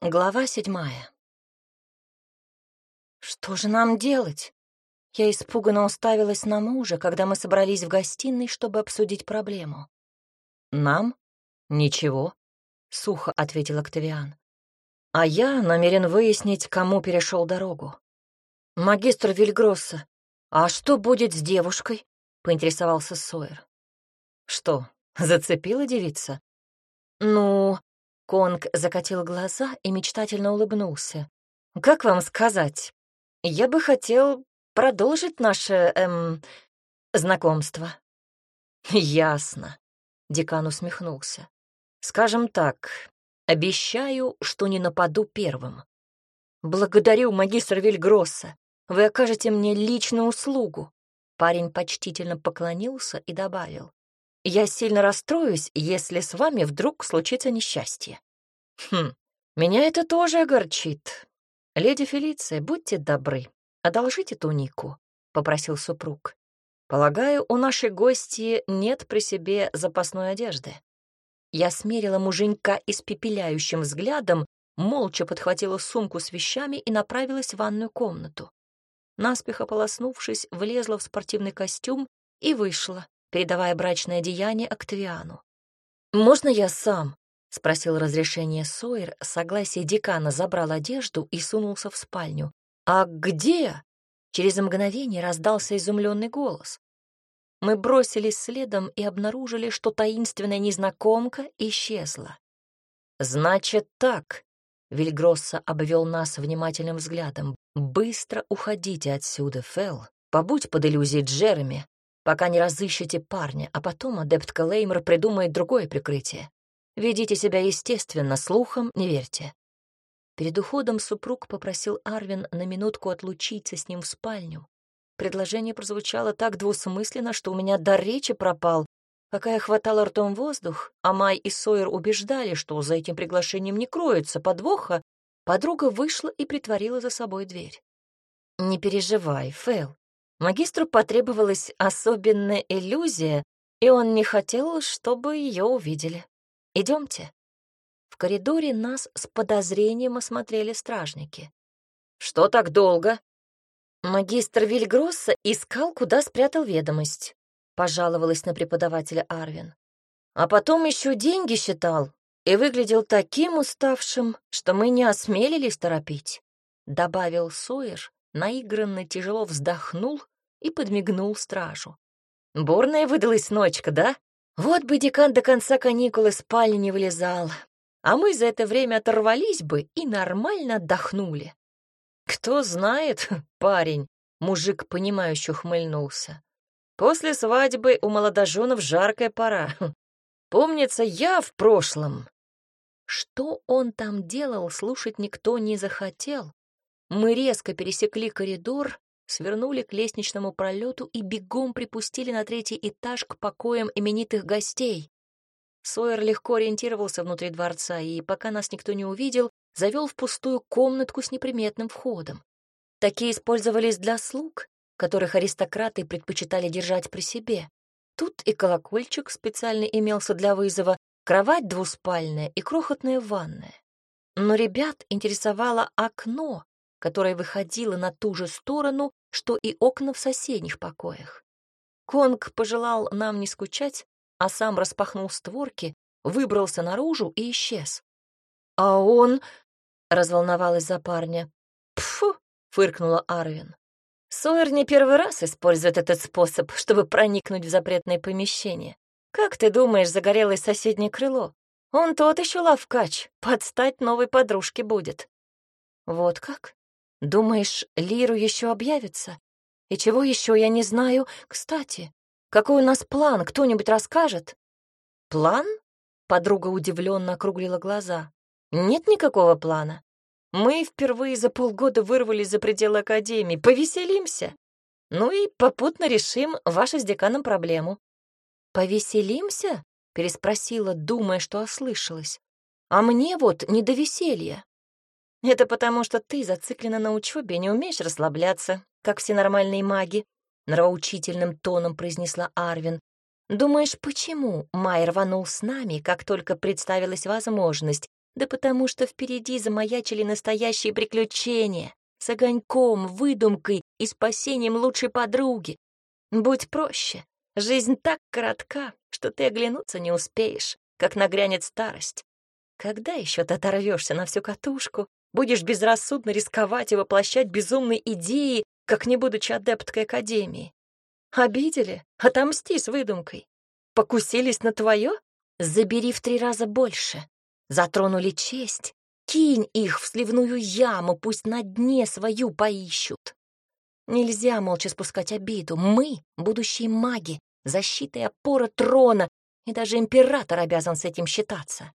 Глава седьмая. Что же нам делать? Я испуганно уставилась на мужа, когда мы собрались в гостиной, чтобы обсудить проблему. «Нам? Ничего», — сухо ответил Октавиан. «А я намерен выяснить, кому перешел дорогу». «Магистр Вильгросса, а что будет с девушкой?» — поинтересовался Сойер. «Что, зацепила девица?» «Ну, Конг закатил глаза и мечтательно улыбнулся. «Как вам сказать? Я бы хотел продолжить наше, эм, знакомство». «Ясно», — декан усмехнулся. «Скажем так, обещаю, что не нападу первым». «Благодарю, магистр Вильгросса. Вы окажете мне личную услугу». Парень почтительно поклонился и добавил. Я сильно расстроюсь, если с вами вдруг случится несчастье. Хм, меня это тоже огорчит. Леди Фелиция, будьте добры, одолжите тунику, — попросил супруг. Полагаю, у нашей гости нет при себе запасной одежды. Я смерила муженька испепеляющим взглядом, молча подхватила сумку с вещами и направилась в ванную комнату. Наспех ополоснувшись, влезла в спортивный костюм и вышла, передавая брачное одеяние Октавиану. «Можно я сам?» — спросил разрешение Сойер, согласие декана забрал одежду и сунулся в спальню. «А где?» — через мгновение раздался изумленный голос. Мы бросились следом и обнаружили, что таинственная незнакомка исчезла. «Значит так», — Вильгросса обвел нас внимательным взглядом, «быстро уходите отсюда, Фэл. Побудь под иллюзией Джереми, пока не разыщете парня, а потом адепт Леймер придумает другое прикрытие. Ведите себя естественно, слухам не верьте. Перед уходом супруг попросил Арвин на минутку отлучиться с ним в спальню. Предложение прозвучало так двусмысленно, что у меня дар речи пропал. Пока я хватала ртом воздух, а Май и Сойер убеждали, что за этим приглашением не кроется подвоха, подруга вышла и притворила за собой дверь. «Не переживай, Фэл. Магистру потребовалась особенная иллюзия, и он не хотел, чтобы ее увидели. Идемте. В коридоре нас с подозрением осмотрели стражники. «Что так долго?» Магистр Вильгросса искал, куда спрятал ведомость, пожаловалась на преподавателя Арвин. А потом еще деньги считал и выглядел таким уставшим, что мы не осмелились торопить, добавил Сойер, наигранно тяжело вздохнул и подмигнул стражу. «Бурная выдалась ночка, да? Вот бы декан до конца каникул из спальни не вылезал, а мы за это время оторвались бы и нормально отдохнули». «Кто знает, парень», — мужик, понимающе ухмыльнулся. «После свадьбы у молодоженов жаркая пора. Помнится, я в прошлом». Что он там делал, слушать никто не захотел, мы резко пересекли коридор, свернули к лестничному пролету и бегом припустили на третий этаж к покоям именитых гостей. Сойер легко ориентировался внутри дворца и, пока нас никто не увидел, завел в пустую комнатку с неприметным входом. Такие использовались для слуг, которых аристократы предпочитали держать при себе. Тут и колокольчик специально имелся для вызова, кровать двуспальная и крохотная ванная. Но ребят интересовало окно, которая выходила на ту же сторону, что и окна в соседних покоях. Конг пожелал нам не скучать, а сам распахнул створки, выбрался наружу и исчез. «А он...» — разволновалась за парня. «Пфу!» — фыркнула Арвин. «Сойер не первый раз использует этот способ, чтобы проникнуть в запретное помещение. Как ты думаешь, загорелось соседнее крыло? Он тот еще лавкач, подстать новой подружке будет». «Вот как?» Думаешь, Лиру еще объявится? И чего еще я не знаю? Кстати, какой у нас план, кто-нибудь расскажет? План? Подруга удивленно округлила глаза. Нет никакого плана. Мы впервые за полгода вырвались за пределы Академии. Повеселимся. Ну и попутно решим вашу с деканом проблему. Повеселимся? Переспросила, думая, что ослышалась. А мне вот не до веселья. Это потому, что ты зациклена на учебе и не умеешь расслабляться, как все нормальные маги, нравоучительным тоном произнесла Арвин. Думаешь, почему Май рванул с нами, как только представилась возможность, Да потому что впереди замаячили настоящие приключения с огоньком, выдумкой и спасением лучшей подруги. Будь проще. Жизнь так коротка, что ты оглянуться не успеешь, как нагрянет старость. Когда еще ты оторвешься на всю катушку, будешь безрассудно рисковать и воплощать безумные идеи, как не будучи адепткой Академии? Обидели? Отомсти с выдумкой. Покусились на твое? Забери в три раза больше. Затронули честь. Кинь их в сливную яму, пусть на дне свою поищут. Нельзя молча спускать обиду. Мы — будущие маги, защита и опора трона, и даже император обязан с этим считаться.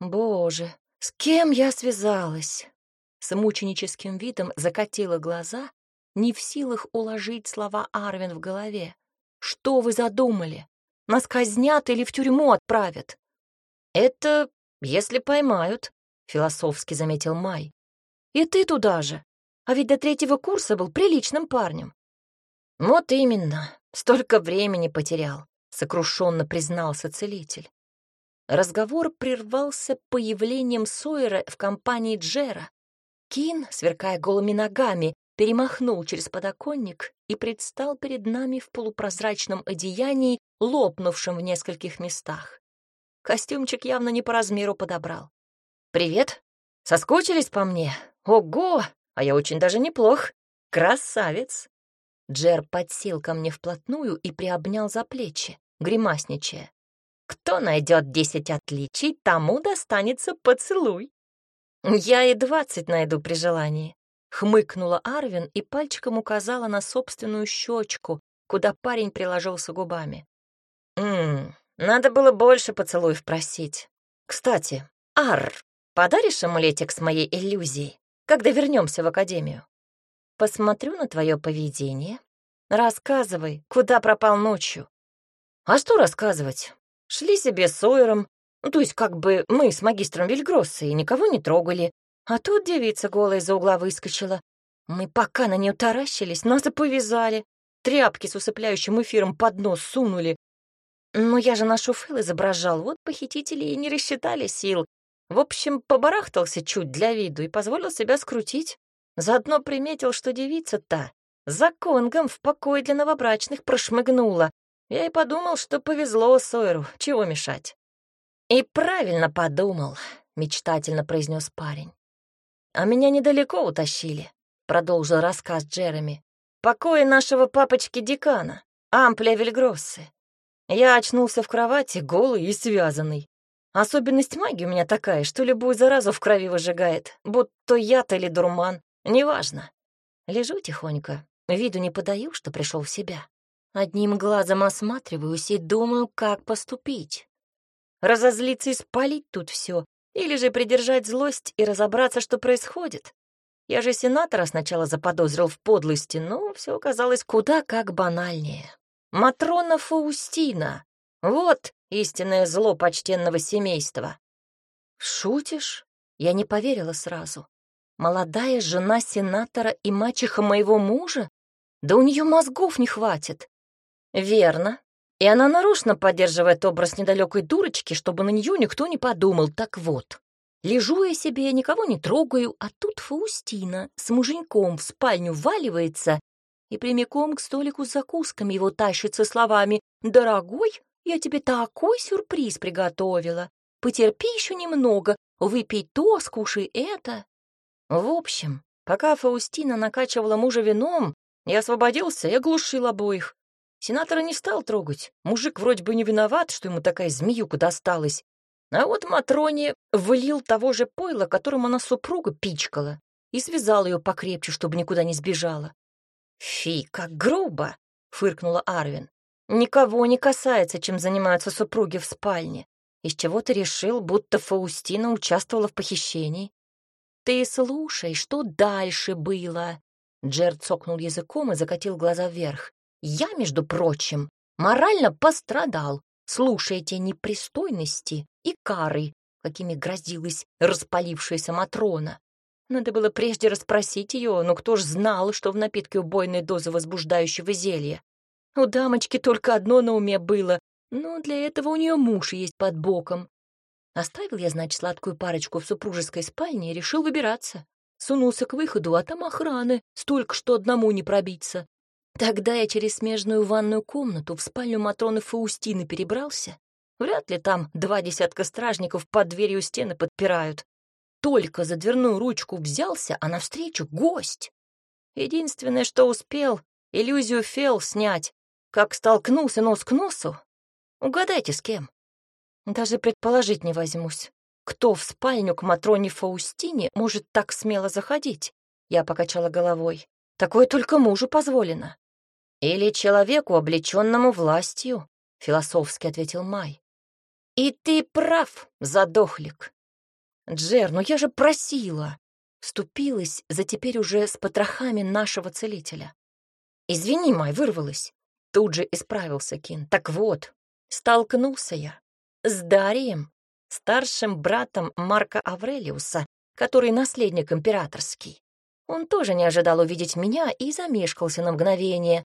Боже, с кем я связалась? С мученическим видом закатила глаза, не в силах уложить слова Арвин в голове. Что вы задумали? Нас казнят или в тюрьму отправят? Это если поймают, философски заметил Май. И ты туда же. А ведь до третьего курса был приличным парнем. Вот именно, столько времени потерял, сокрушенно признался целитель. Разговор прервался появлением Сойера в компании Джера. Кин, сверкая голыми ногами, перемахнул через подоконник и предстал перед нами в полупрозрачном одеянии, лопнувшем в нескольких местах. Костюмчик явно не по размеру подобрал. «Привет! Соскучились по мне? Ого! А я очень даже неплох. Красавец!» Джер подсел ко мне вплотную и приобнял за плечи, гримасничая. «Кто найдет десять отличий, тому достанется поцелуй». «Я и двадцать найду при желании», — хмыкнула Арвин и пальчиком указала на собственную щечку, куда парень приложился губами. «Ммм, надо было больше поцелуев просить. Кстати, Ар, подаришь амулетик с моей иллюзией, когда вернемся в академию? Посмотрю на твое поведение. Рассказывай, куда пропал ночью. А что рассказывать? Шли себе с Сойером, ну, то есть как бы мы с магистром Вильгроссой никого не трогали, а тут девица голая из-за угла выскочила. Мы пока на нее таращились, нас и повязали. Тряпки с усыпляющим эфиром под нос сунули, но я же нашу Фэл изображал, вот похитители и не рассчитали сил. В общем, побарахтался чуть для виду и позволил себя скрутить. Заодно приметил, что девица-то за конгом в покой для новобрачных прошмыгнула. Я и подумал, что повезло Сойеру, чего мешать. «И правильно подумал», — мечтательно произнес парень. «А меня недалеко утащили», — продолжил рассказ Джереми. «Покои нашего папочки-декана, Ампля Вильгроссы. Я очнулся в кровати, голый и связанный. Особенность магии у меня такая, что любую заразу в крови выжигает, будто яд или дурман, неважно. Лежу тихонько, виду не подаю, что пришел в себя. Одним глазом осматриваюсь и думаю, как поступить. Разозлиться и спалить тут все, или же придержать злость и разобраться, что происходит. Я же сенатора сначала заподозрил в подлости, но все оказалось куда как банальнее. Матрона Фаустина. Вот истинное зло почтенного семейства. Шутишь? Я не поверила сразу. Молодая жена сенатора и мачеха моего мужа? Да у нее мозгов не хватит. Верно. И она нарочно поддерживает образ недалекой дурочки, чтобы на нее никто не подумал. Так вот, лежу я себе, никого не трогаю, а тут Фаустина с муженьком в спальню валивается и прямиком к столику с закусками его тащится словами «Дорогой, я тебе такой сюрприз приготовила. Потерпи еще немного, выпей то, скушай это». В общем, пока Фаустина накачивала мужа вином, я освободился и оглушил обоих. Сенатора не стал трогать. Мужик вроде бы не виноват, что ему такая змеюка досталась. А вот Матроне влил того же пойла, которым она супруга пичкала, и связал ее покрепче, чтобы никуда не сбежала. «Фи, как грубо!» — фыркнула Арвин. «Никого не касается, чем занимаются супруги в спальне. Из чего ты решил, будто Фаустина участвовала в похищении?» «Ты слушай, что дальше было?» Джер цокнул языком и закатил глаза вверх. «Я, между прочим, морально пострадал, слушая те непристойности и кары, какими грозилась распалившаяся Матрона. Надо было прежде расспросить ее, но кто ж знал, что в напитке убойной дозы возбуждающего зелья. У дамочки только одно на уме было, но для этого у нее муж есть под боком. Оставил я, значит, сладкую парочку в супружеской спальне и решил выбираться. Сунулся к выходу, а там охраны, столько, что одному не пробиться. Тогда я через смежную ванную комнату в спальню Матроны Фаустины перебрался. Вряд ли там два десятка стражников под дверью стены подпирают. Только за дверную ручку взялся, а навстречу гость. Единственное, что успел, иллюзию фел снять, как столкнулся нос к носу. Угадайте, с кем? Даже предположить не возьмусь. Кто в спальню к Матроне Фаустине может так смело заходить? Я покачала головой. Такое только мужу позволено. Или человеку, облеченному властью, философски ответил Май. И ты прав, задохлик. Джер, ну я же просила. Вступилась за теперь уже с потрохами нашего целителя. Извини, Май, вырвалась. Тут же исправился Кин. Так вот, столкнулся я с Дарием, старшим братом Марка Аврелиуса, который наследник императорский. Он тоже не ожидал увидеть меня и замешкался на мгновение.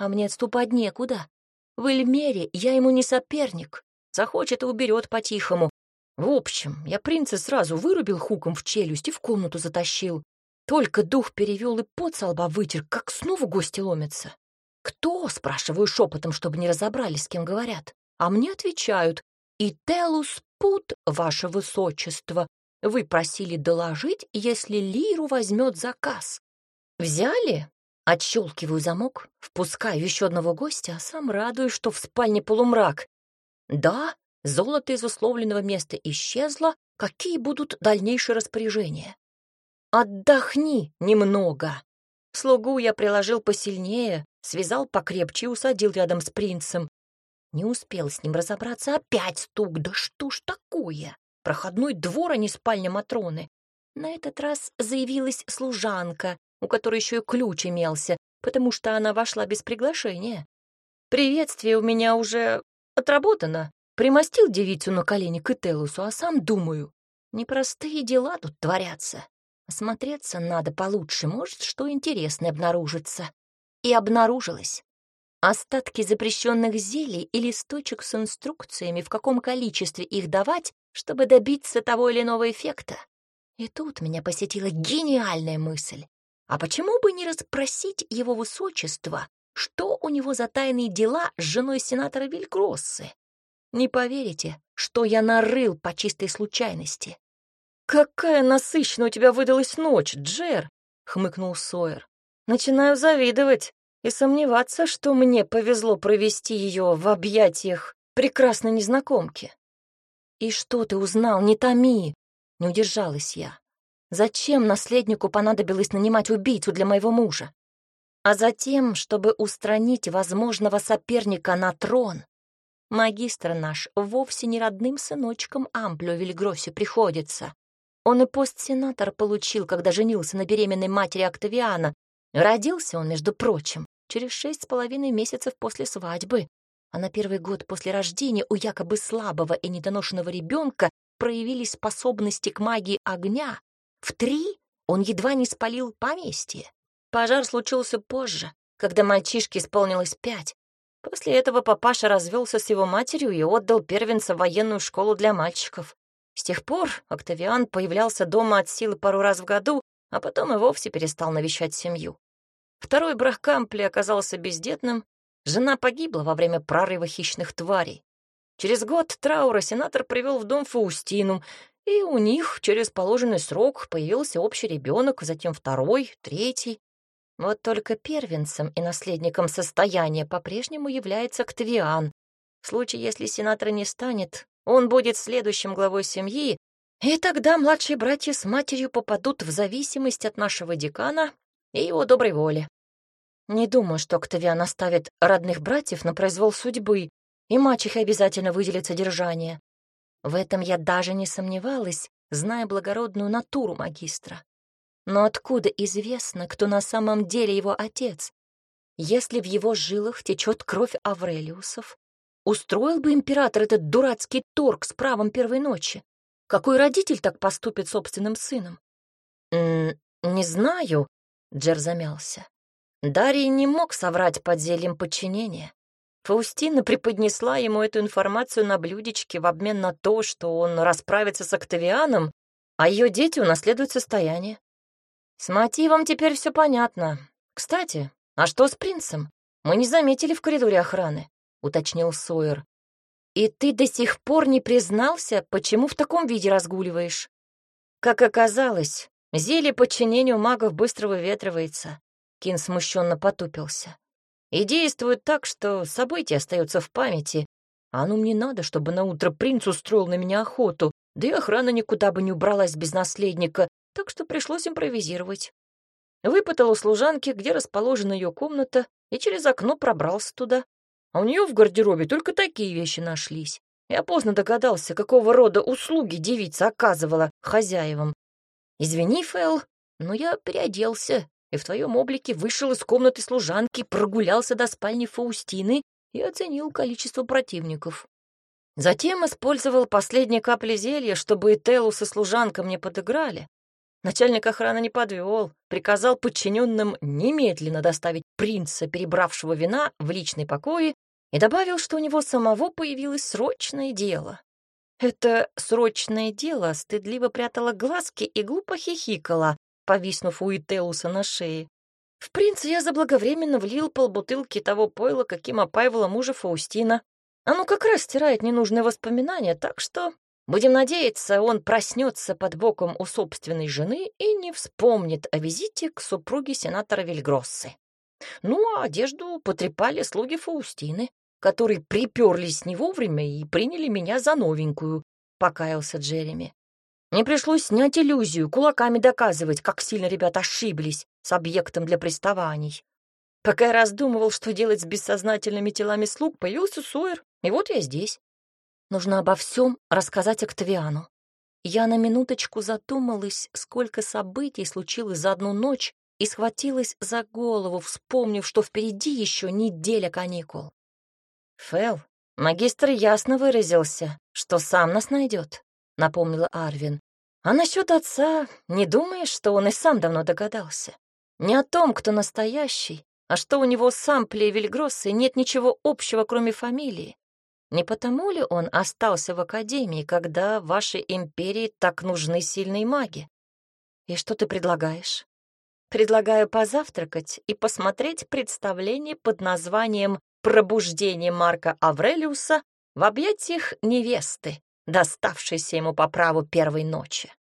А мне отступать некуда. В Эльмере я ему не соперник. Захочет и уберет по-тихому. В общем, я принца сразу вырубил хуком в челюсть и в комнату затащил. Только дух перевел и пот со лба вытер, как снова гости ломятся. «Кто?» — спрашиваю шепотом, чтобы не разобрались, с кем говорят. А мне отвечают. «И Телус Пут, ваше высочество, вы просили доложить, если Лиру возьмет заказ. Взяли?» Отщелкиваю замок, впускаю еще одного гостя, а сам радуюсь, что в спальне полумрак. Да, золото из условленного места исчезло, какие будут дальнейшие распоряжения? Отдохни немного. Слугу я приложил посильнее, связал покрепче и усадил рядом с принцем. Не успел с ним разобраться, опять стук. Да что ж такое? Проходной двор, а не спальня Матроны. На этот раз заявилась служанка, у которой еще и ключ имелся, потому что она вошла без приглашения. Приветствие у меня уже отработано. Примостил девицу на колени к Этелусу, а сам думаю, непростые дела тут творятся. Осмотреться надо получше, может, что интересное обнаружится. И обнаружилось. Остатки запрещенных зелий и листочек с инструкциями, в каком количестве их давать, чтобы добиться того или иного эффекта. И тут меня посетила гениальная мысль. А почему бы не расспросить его высочество, что у него за тайные дела с женой сенатора Вилькроссы? Не поверите, что я нарыл по чистой случайности. «Какая насыщенная у тебя выдалась ночь, Джер!» — хмыкнул Сойер. «Начинаю завидовать и сомневаться, что мне повезло провести ее в объятиях прекрасной незнакомки. «И что ты узнал? Не томи!» — не удержалась я. «Зачем наследнику понадобилось нанимать убийцу для моего мужа? А затем, чтобы устранить возможного соперника на трон. Магистр наш вовсе не родным сыночком Амплю Вильгросе приходится. Он и пост-сенатор получил, когда женился на беременной матери Октавиана. Родился он, между прочим, через шесть с половиной месяцев после свадьбы, а на первый год после рождения у якобы слабого и недоношенного ребенка проявились способности к магии огня. В три он едва не спалил поместье. Пожар случился позже, когда мальчишке исполнилось пять. После этого папаша развелся с его матерью и отдал первенца в военную школу для мальчиков. С тех пор Октавиан появлялся дома от силы пару раз в году, а потом и вовсе перестал навещать семью. Второй брах Кампли оказался бездетным, жена погибла во время прорыва хищных тварей. Через год траура сенатор привел в дом Фаустину, и у них через положенный срок появился общий ребенок, затем второй, третий. Вот только первенцем и наследником состояния по-прежнему является Ктвиан. В случае, если сенатора не станет, он будет следующим главой семьи, и тогда младшие братья с матерью попадут в зависимость от нашего декана и его доброй воли. Не думаю, что Октавиан оставит родных братьев на произвол судьбы, и мачеха обязательно выделит содержание. В этом я даже не сомневалась, зная благородную натуру магистра. Но откуда известно, кто на самом деле его отец? Если в его жилах течет кровь Аврелиусов, устроил бы император этот дурацкий торг с правом первой ночи? Какой родитель так поступит собственным сыном? «М -м, «Не знаю», Джер замялся. Дарий не мог соврать под зельем подчинения. Фаустина преподнесла ему эту информацию на блюдечке в обмен на то, что он расправится с Октавианом, а ее дети унаследуют состояние. С мотивом теперь все понятно. Кстати, а что с принцем? Мы не заметили в коридоре охраны, уточнил Сойер. И ты до сих пор не признался, почему в таком виде разгуливаешь? Как оказалось, зелье подчинению магов быстро выветривается. Кин смущенно потупился. И действует так, что событие остается в памяти. А ну мне надо, чтобы на утро принц устроил на меня охоту, да и охрана никуда бы не убралась без наследника, так что пришлось импровизировать. Выпытал у служанки, где расположена ее комната, и через окно пробрался туда. А у нее в гардеробе только такие вещи нашлись. Я поздно догадался, какого рода услуги девица оказывала хозяевам. Извини, Фэл, но я переоделся и в твоем облике вышел из комнаты служанки, прогулялся до спальни Фаустины и оценил количество противников. Затем использовал последние капли зелья, чтобы и Телус, и служанка мне подыграли. Начальник охраны не подвел, приказал подчиненным немедленно доставить принца, перебравшего вина, в личный покой и добавил, что у него самого появилось срочное дело. Это срочное дело стыдливо прятало глазки и глупо хихикала, повиснув у Ителуса на шее. В принца я заблаговременно влил полбутылки того пойла, каким опаивала мужа Фаустина. Оно как раз стирает ненужные воспоминания, так что Будем надеяться, он проснется под боком у собственной жены и не вспомнит о визите к супруге сенатора Вильгроссы. Ну, а одежду потрепали слуги Фаустины, которые приперлись не вовремя и приняли меня за новенькую, покаялся Джереми. Мне пришлось снять иллюзию, кулаками доказывать, как сильно ребята ошиблись с объектом для приставаний. Пока я раздумывал, что делать с бессознательными телами слуг, появился Сойер, и вот я здесь. Нужно обо всем рассказать Октавиану. Я на минуточку задумалась, сколько событий случилось за одну ночь, и схватилась за голову, вспомнив, что впереди еще неделя каникул. «Фэл, магистр ясно выразился, что сам нас найдет», — напомнила Арвин. «А насчет отца, не думаешь, что он и сам давно догадался? Не о том, кто настоящий, а что у него сам Плевель Гросс нет ничего общего, кроме фамилии. Не потому ли он остался в Академии, когда вашей империи так нужны сильные маги? И что ты предлагаешь? Предлагаю позавтракать и посмотреть представление под названием «Пробуждение Марка Аврелиуса в объятиях невесты, доставшейся ему по праву первой ночи».